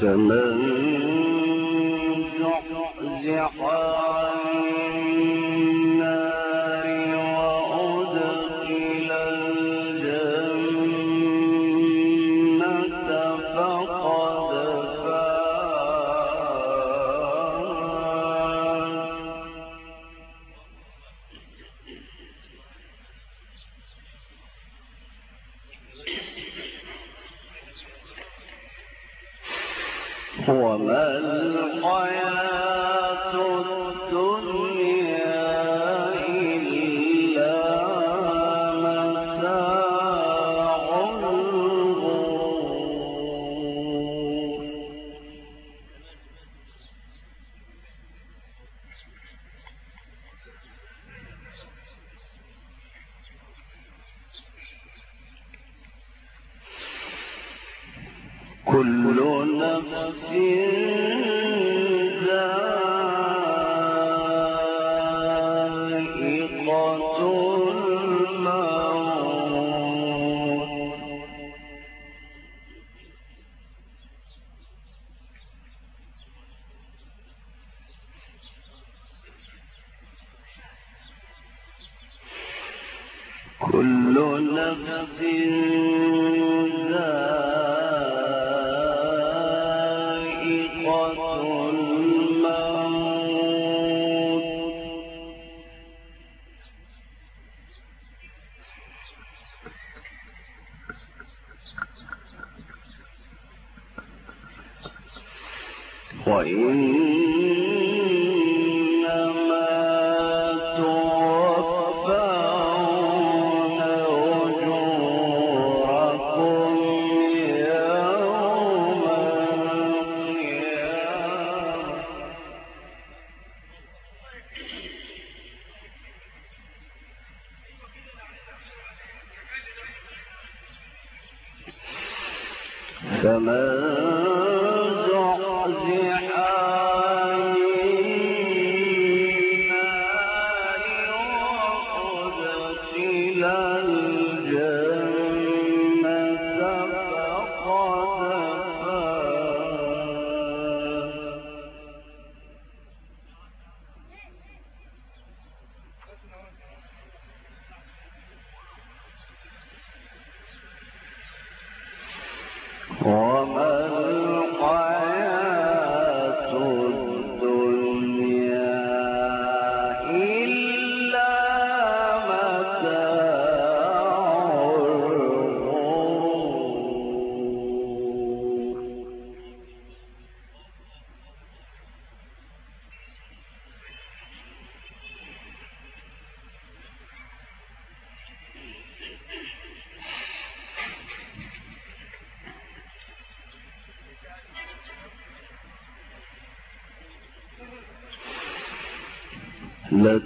فمن زحزح عن كل نفس ذائقة لا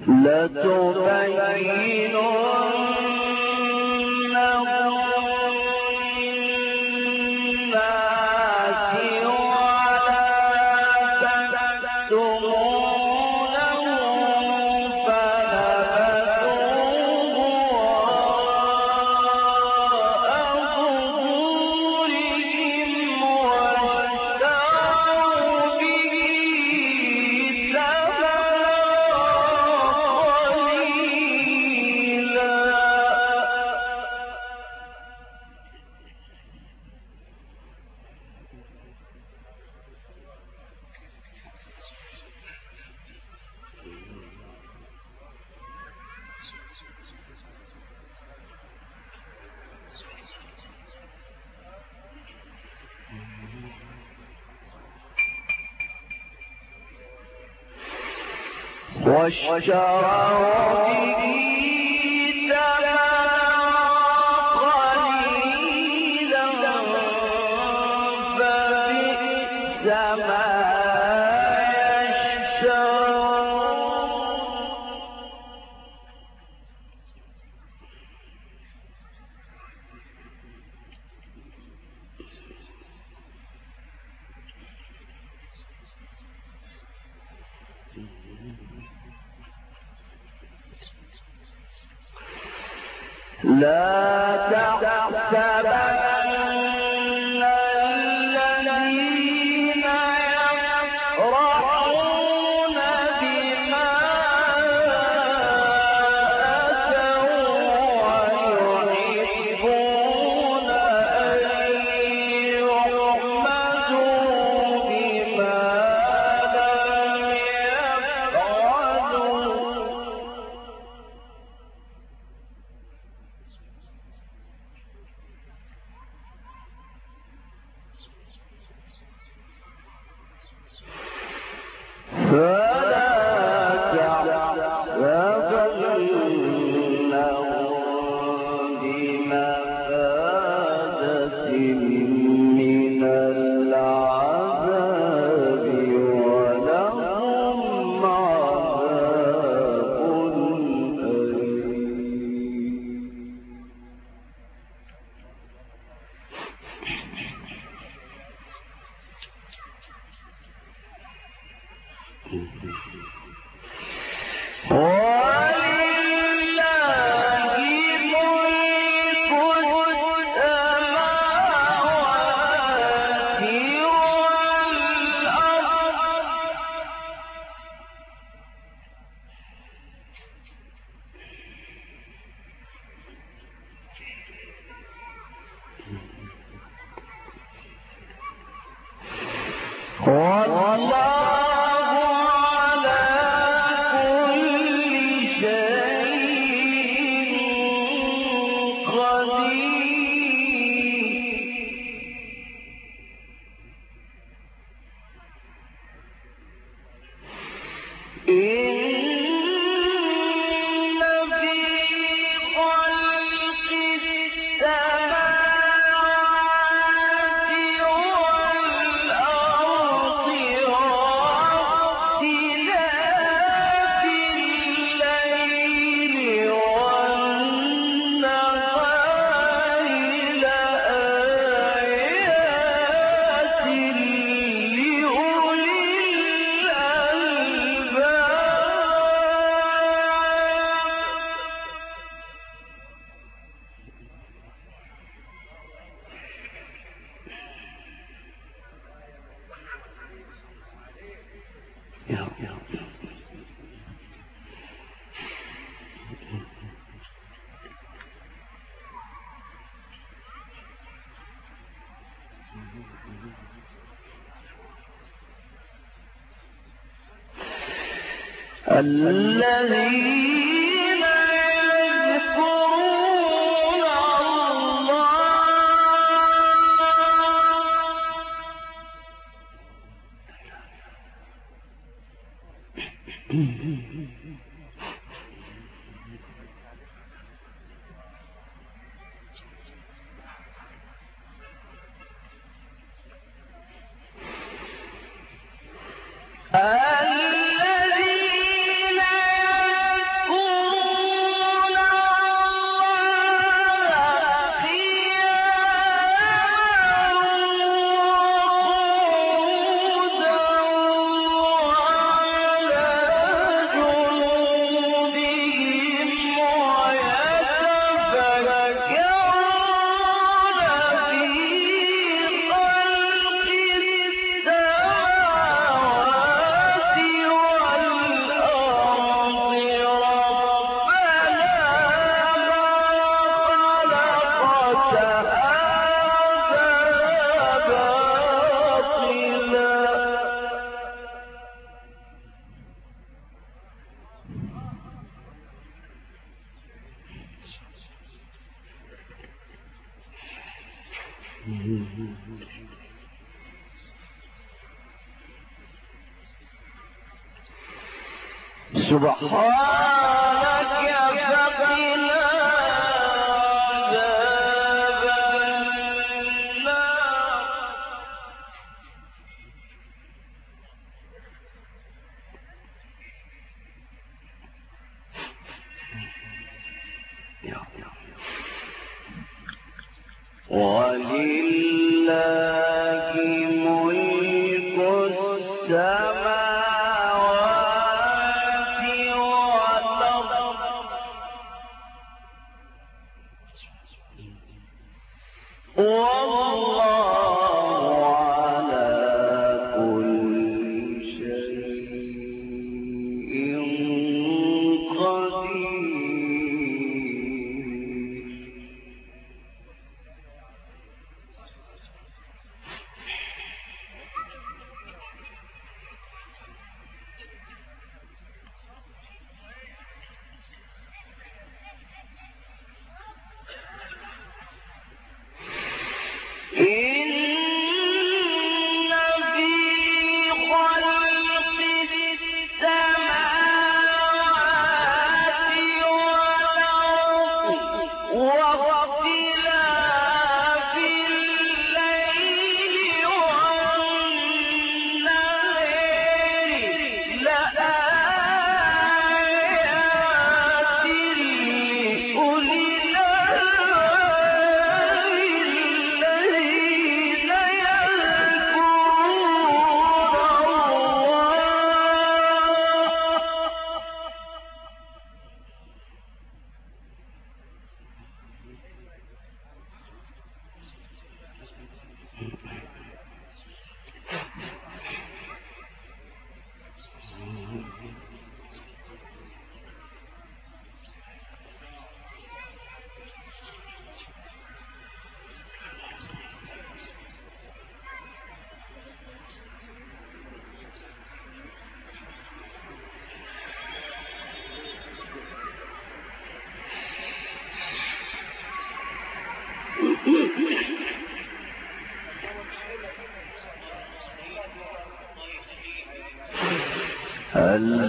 لتبيننه لا الذين سبحانك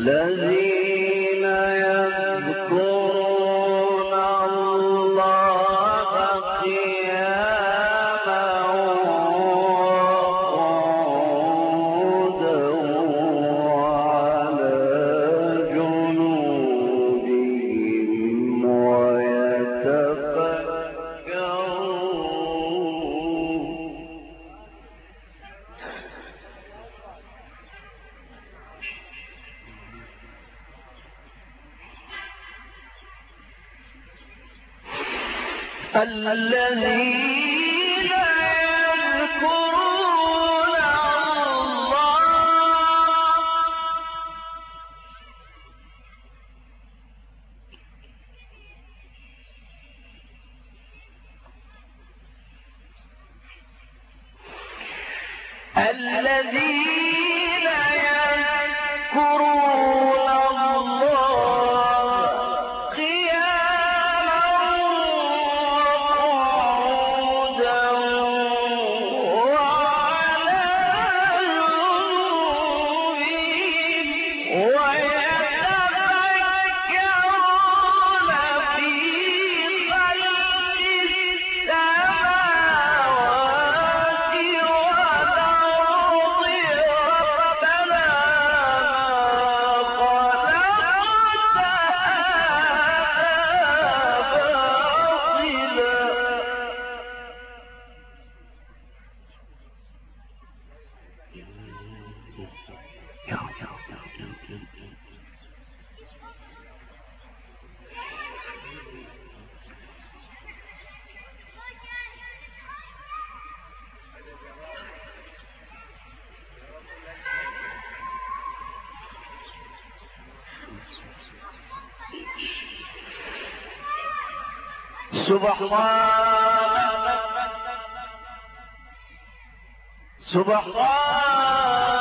الذين الذين سبحانك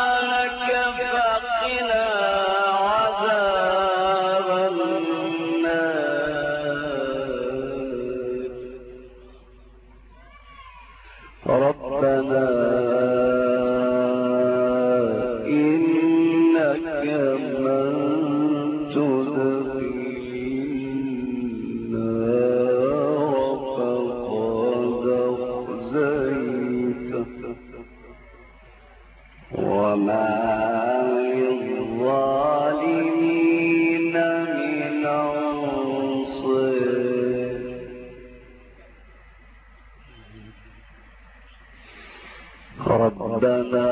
ربنا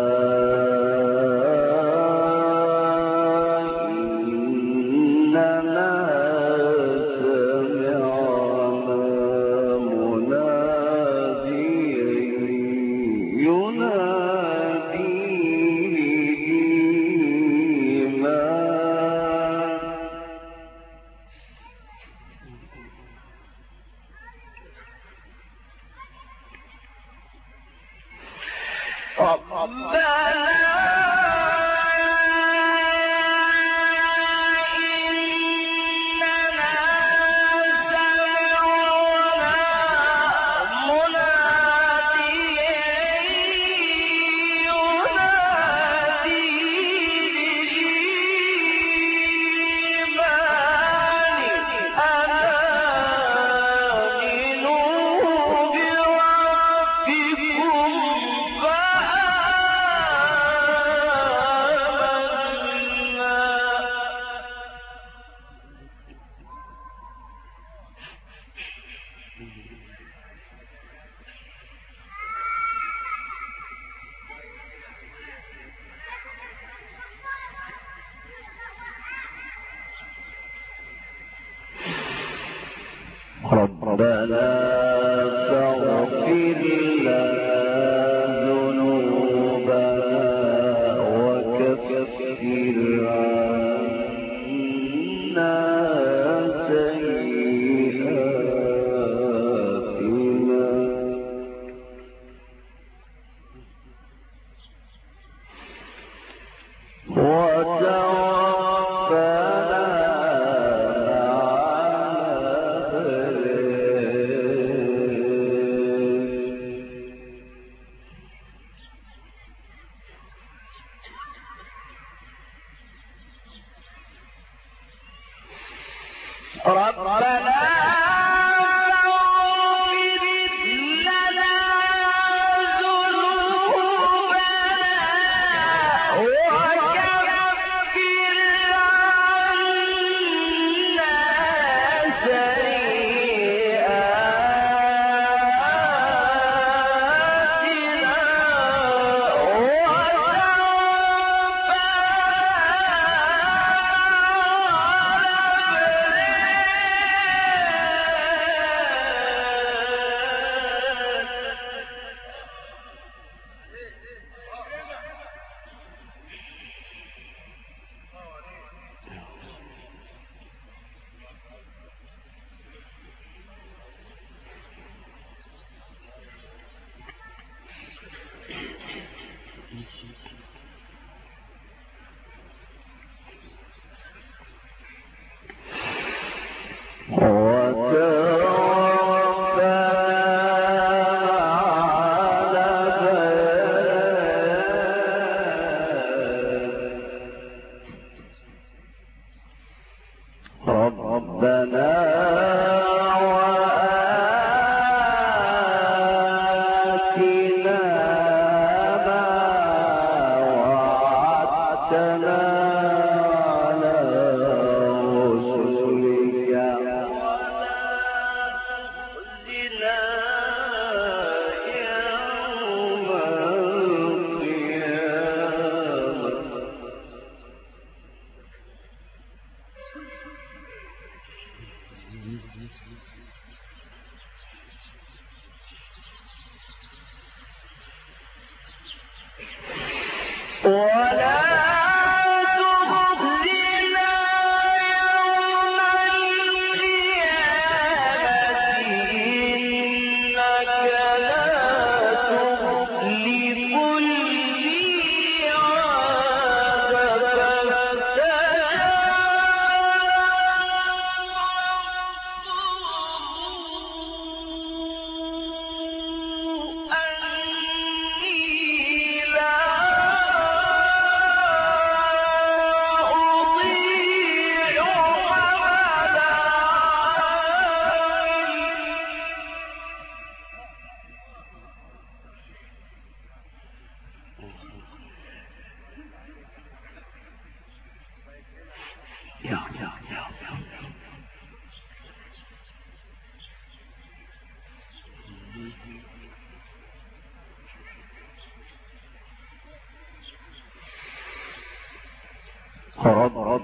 ربنا فاغفر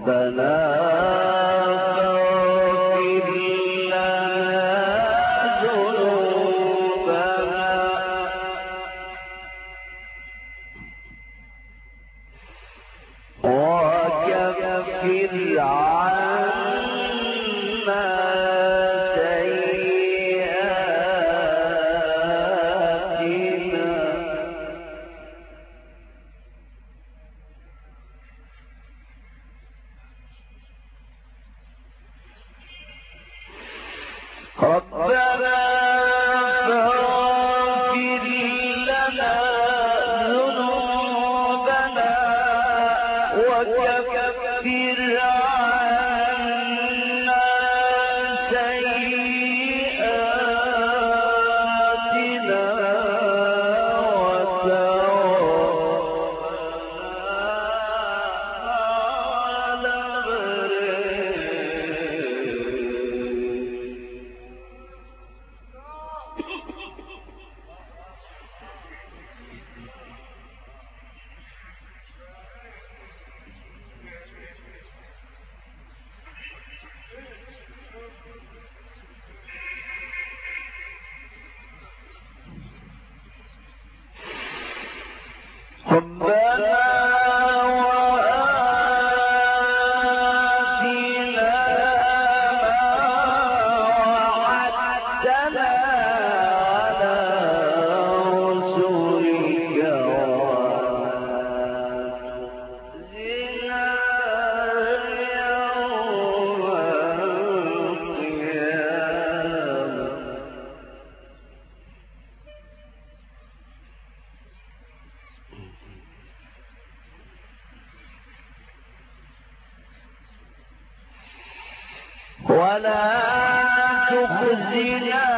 ربنا في ولا تخزنا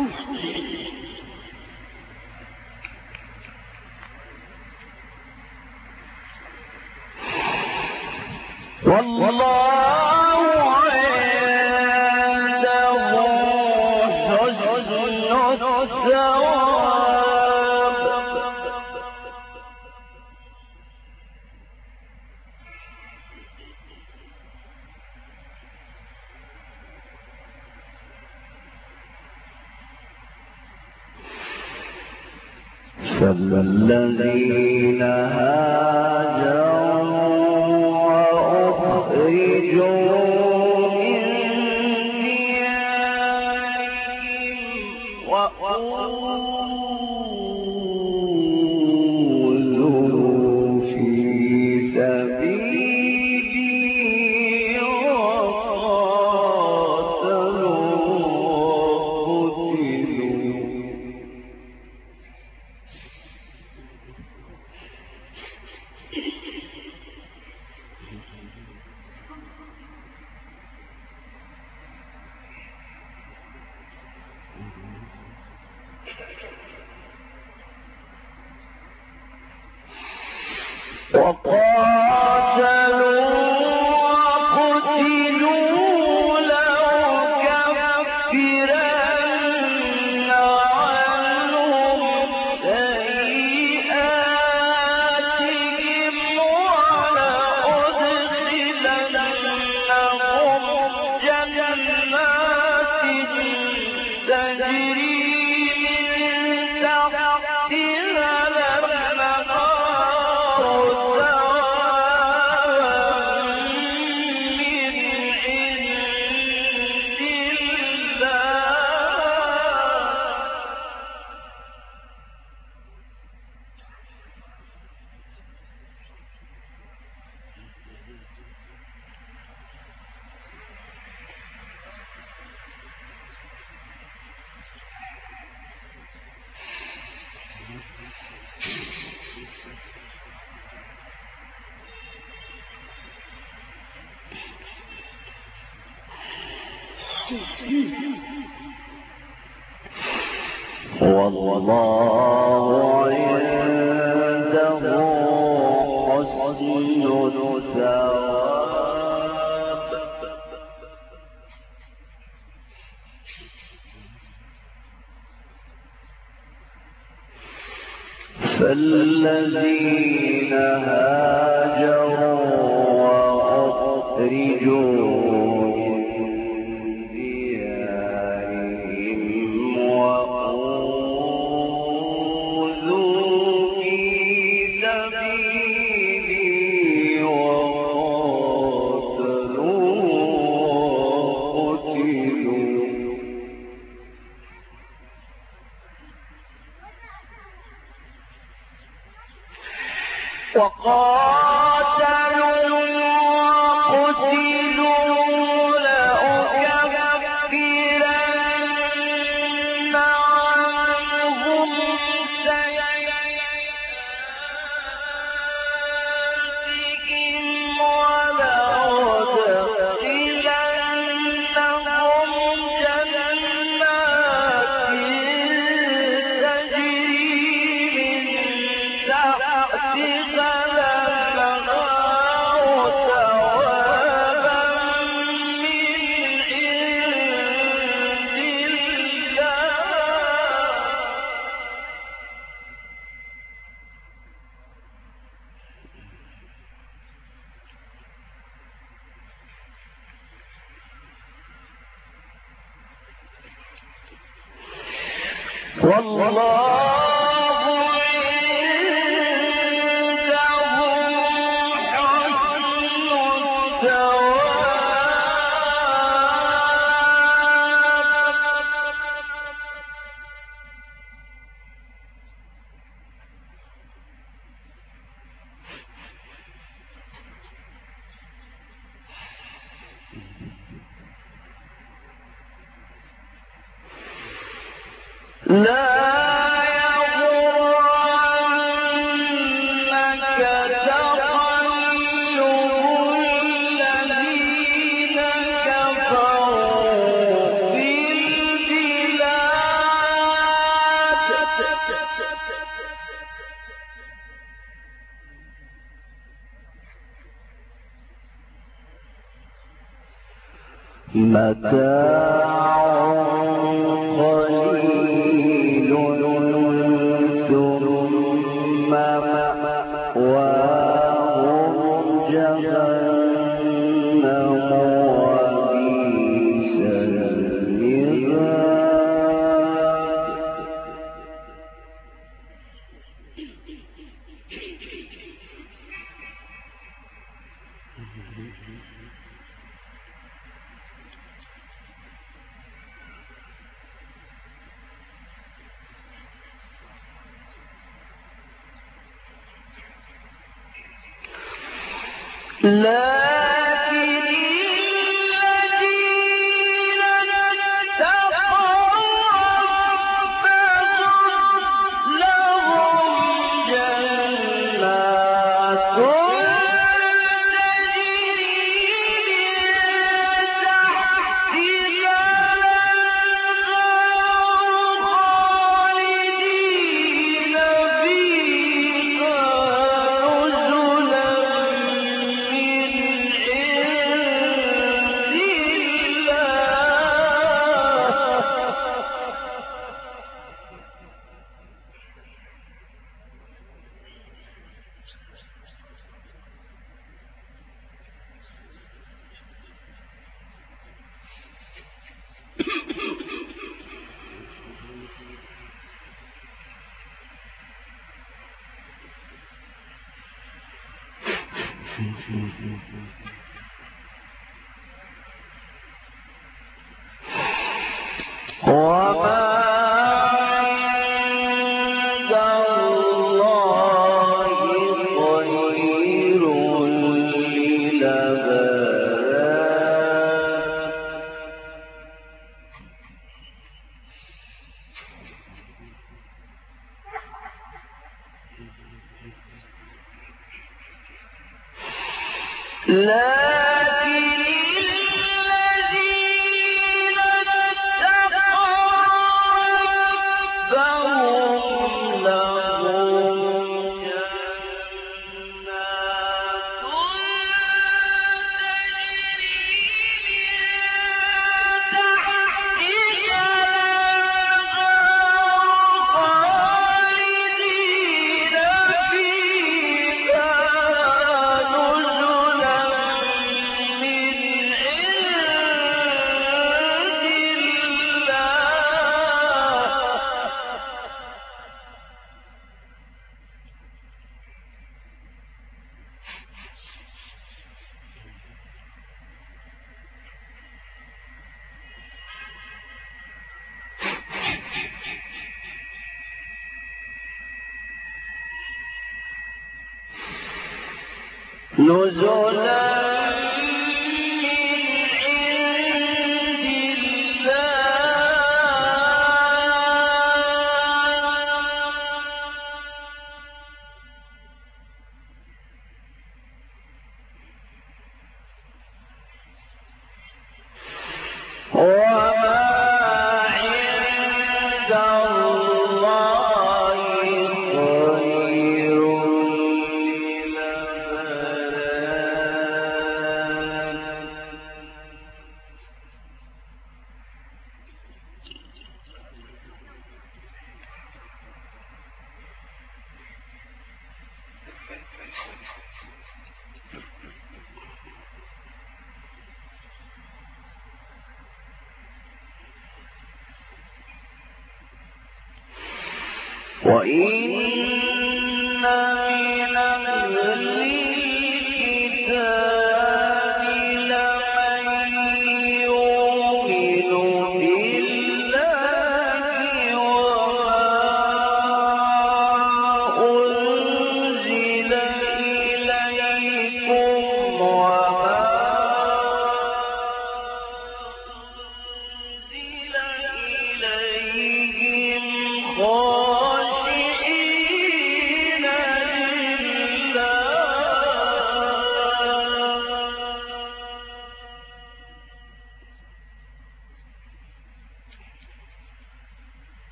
Sweet. فالذين هاجروا وأخرجوا. Oh. والله لا نزلا وإن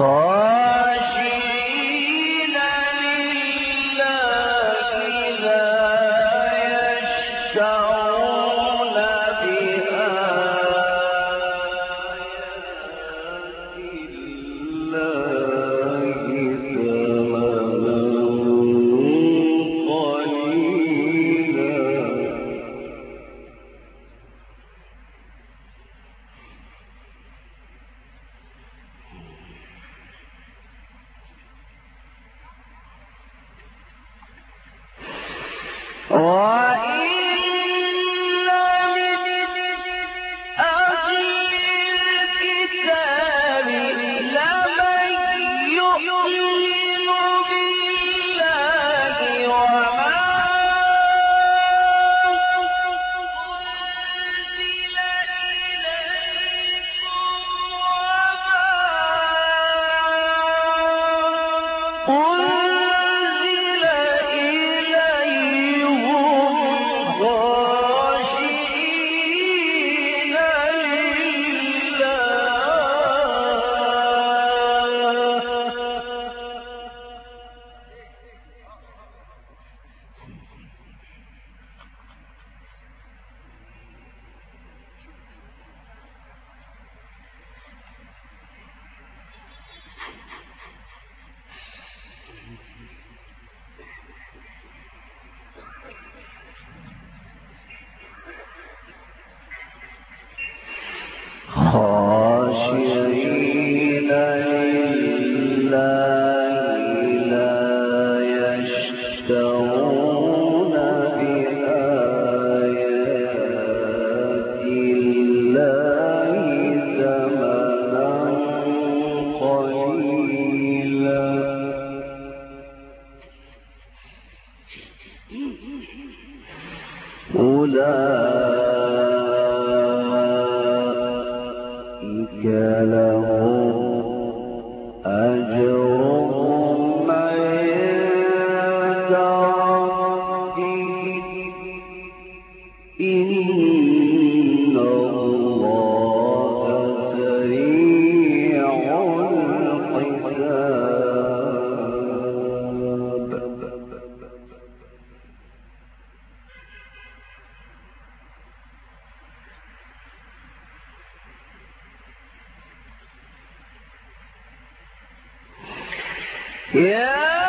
خاشعين Yeah.